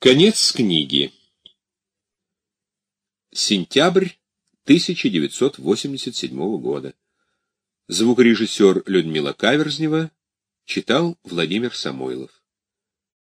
Конец книги. Сентябрь 1987 года. Звукорежиссер Людмила Каверзнева читал Владимир Самойлов.